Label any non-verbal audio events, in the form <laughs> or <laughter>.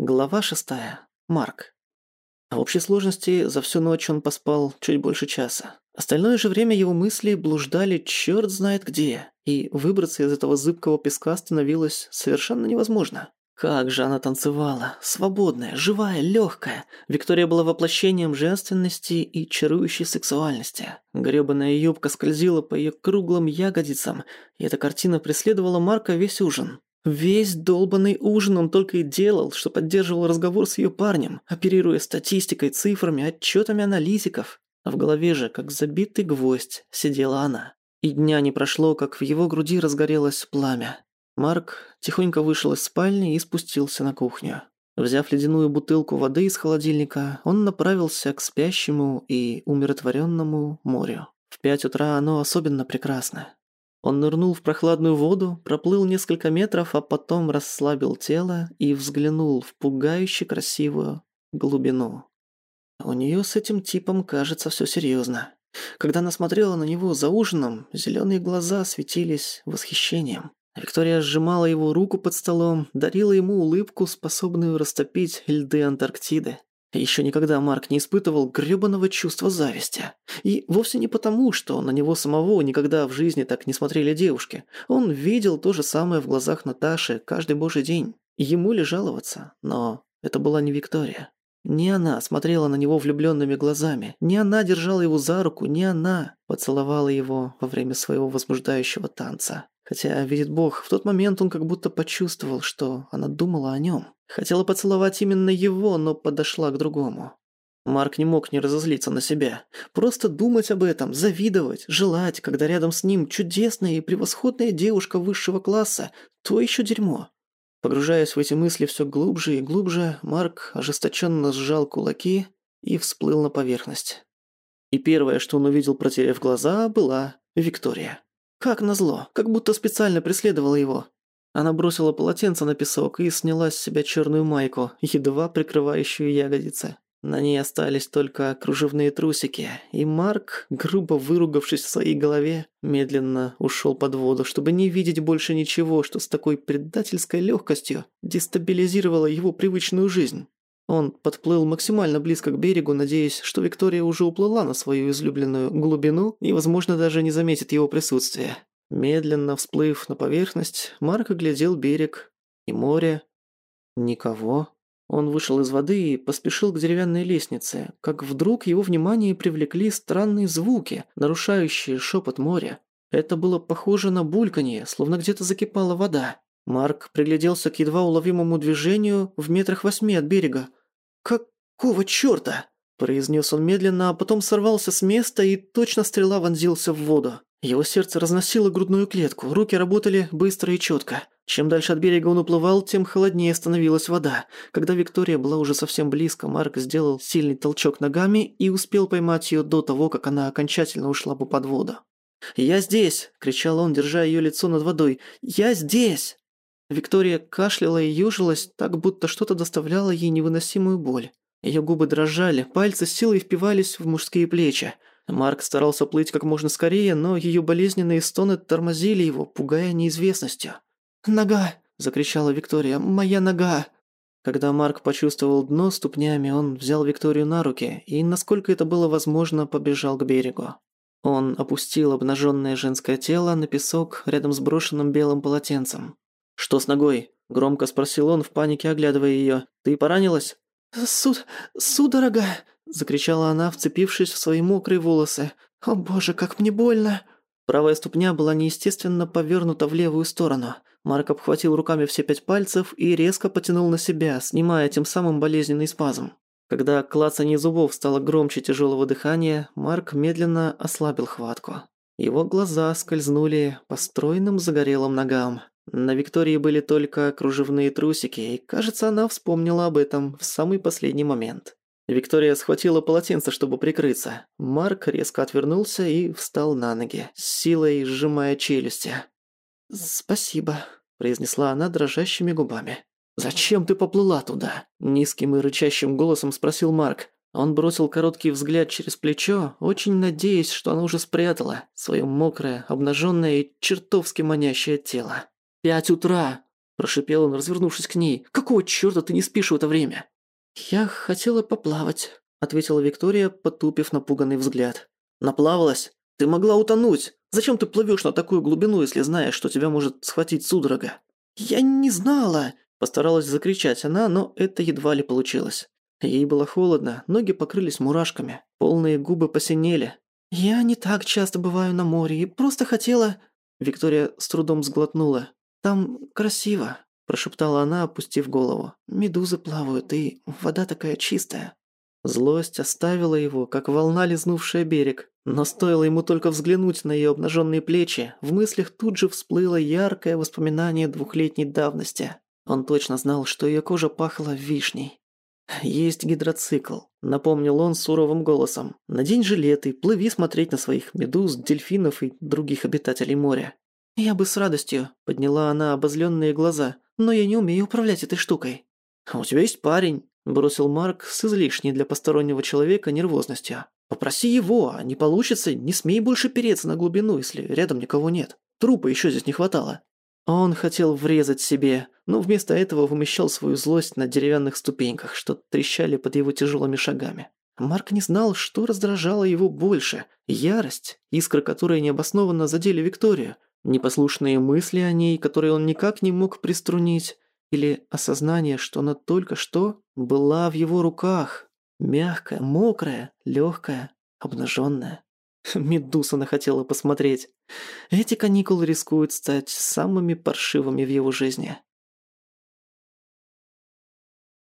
Глава шестая. Марк. В общей сложности за всю ночь он поспал чуть больше часа. Остальное же время его мысли блуждали черт знает где, и выбраться из этого зыбкого песка становилось совершенно невозможно. Как же она танцевала, свободная, живая, легкая. Виктория была воплощением женственности и чарующей сексуальности. Грёбаная юбка скользила по ее круглым ягодицам, и эта картина преследовала Марка весь ужин. Весь долбанный ужин он только и делал, что поддерживал разговор с ее парнем, оперируя статистикой, цифрами, отчетами аналитиков. А в голове же, как забитый гвоздь, сидела она. И дня не прошло, как в его груди разгорелось пламя. Марк тихонько вышел из спальни и спустился на кухню. Взяв ледяную бутылку воды из холодильника, он направился к спящему и умиротворенному морю. В пять утра оно особенно прекрасно. Он нырнул в прохладную воду, проплыл несколько метров, а потом расслабил тело и взглянул в пугающе красивую глубину. У нее с этим типом кажется все серьезно. Когда она смотрела на него за ужином, зеленые глаза светились восхищением. Виктория сжимала его руку под столом, дарила ему улыбку, способную растопить льды Антарктиды. Еще никогда Марк не испытывал грёбаного чувства зависти. И вовсе не потому, что на него самого никогда в жизни так не смотрели девушки. Он видел то же самое в глазах Наташи каждый божий день. Ему ли жаловаться? Но это была не Виктория. Не она смотрела на него влюбленными глазами, не она держала его за руку, не она поцеловала его во время своего возбуждающего танца. Хотя, видит Бог, в тот момент он как будто почувствовал, что она думала о нем. Хотела поцеловать именно его, но подошла к другому. Марк не мог не разозлиться на себя. Просто думать об этом, завидовать, желать, когда рядом с ним чудесная и превосходная девушка высшего класса, то еще дерьмо. Погружаясь в эти мысли все глубже и глубже, Марк ожесточенно сжал кулаки и всплыл на поверхность. И первое, что он увидел, протерев глаза, была Виктория. Как назло, как будто специально преследовала его. Она бросила полотенце на песок и сняла с себя черную майку, едва прикрывающую ягодицы. На ней остались только кружевные трусики, и Марк, грубо выругавшись в своей голове, медленно ушел под воду, чтобы не видеть больше ничего, что с такой предательской легкостью дестабилизировало его привычную жизнь. Он подплыл максимально близко к берегу, надеясь, что Виктория уже уплыла на свою излюбленную глубину и, возможно, даже не заметит его присутствия. Медленно всплыв на поверхность, Марк оглядел берег и море. Никого. Он вышел из воды и поспешил к деревянной лестнице, как вдруг его внимание привлекли странные звуки, нарушающие шепот моря. Это было похоже на бульканье, словно где-то закипала вода. Марк пригляделся к едва уловимому движению в метрах восьми от берега. «Какого чёрта?» – произнес он медленно, а потом сорвался с места и точно стрела вонзился в воду. Его сердце разносило грудную клетку, руки работали быстро и четко. Чем дальше от берега он уплывал, тем холоднее становилась вода. Когда Виктория была уже совсем близко, Марк сделал сильный толчок ногами и успел поймать ее до того, как она окончательно ушла бы под воду. «Я здесь!» – кричал он, держа ее лицо над водой. «Я здесь!» Виктория кашляла и южилась, так будто что-то доставляло ей невыносимую боль. Ее губы дрожали, пальцы силой впивались в мужские плечи. Марк старался плыть как можно скорее, но ее болезненные стоны тормозили его, пугая неизвестностью. «Нога!» – закричала Виктория. «Моя нога!» Когда Марк почувствовал дно ступнями, он взял Викторию на руки и, насколько это было возможно, побежал к берегу. Он опустил обнаженное женское тело на песок рядом с брошенным белым полотенцем. «Что с ногой?» – громко спросил он, в панике оглядывая ее. «Ты поранилась?» «Суд... судорога!» – закричала она, вцепившись в свои мокрые волосы. «О боже, как мне больно!» Правая ступня была неестественно повернута в левую сторону. Марк обхватил руками все пять пальцев и резко потянул на себя, снимая тем самым болезненный спазм. Когда клацанье зубов стало громче тяжелого дыхания, Марк медленно ослабил хватку. Его глаза скользнули по стройным загорелым ногам. На Виктории были только кружевные трусики, и, кажется, она вспомнила об этом в самый последний момент. Виктория схватила полотенце, чтобы прикрыться. Марк резко отвернулся и встал на ноги, силой сжимая челюсти. «Спасибо», – произнесла она дрожащими губами. «Зачем ты поплыла туда?» – низким и рычащим голосом спросил Марк. Он бросил короткий взгляд через плечо, очень надеясь, что она уже спрятала своё мокрое, обнажённое и чертовски манящее тело. Пять утра. Прошипел он, развернувшись к ней. «Какого чёрта ты не спишь в это время?» «Я хотела поплавать», — ответила Виктория, потупив напуганный взгляд. «Наплавалась? Ты могла утонуть! Зачем ты плывёшь на такую глубину, если знаешь, что тебя может схватить судорога?» «Я не знала!» – постаралась закричать она, но это едва ли получилось. Ей было холодно, ноги покрылись мурашками, полные губы посинели. «Я не так часто бываю на море и просто хотела...» Виктория с трудом сглотнула. «Там красиво», – прошептала она, опустив голову. «Медузы плавают, и вода такая чистая». Злость оставила его, как волна, лизнувшая берег. Но стоило ему только взглянуть на ее обнаженные плечи, в мыслях тут же всплыло яркое воспоминание двухлетней давности. Он точно знал, что ее кожа пахла вишней. «Есть гидроцикл», — напомнил он суровым голосом. «Надень жилет и плыви смотреть на своих медуз, дельфинов и других обитателей моря». «Я бы с радостью», — подняла она обозленные глаза, «но я не умею управлять этой штукой». «А у тебя есть парень», — бросил Марк с излишней для постороннего человека нервозностью. Попроси его, а не получится, не смей больше переться на глубину, если рядом никого нет. Трупа еще здесь не хватало. Он хотел врезать себе, но вместо этого вымещал свою злость на деревянных ступеньках, что трещали под его тяжелыми шагами. Марк не знал, что раздражало его больше – ярость, искры которой необоснованно задели Викторию, непослушные мысли о ней, которые он никак не мог приструнить, или осознание, что она только что была в его руках, Мягкая, мокрая, легкая, обнаженная. <laughs> Медуз она хотела посмотреть. Эти каникулы рискуют стать самыми паршивыми в его жизни.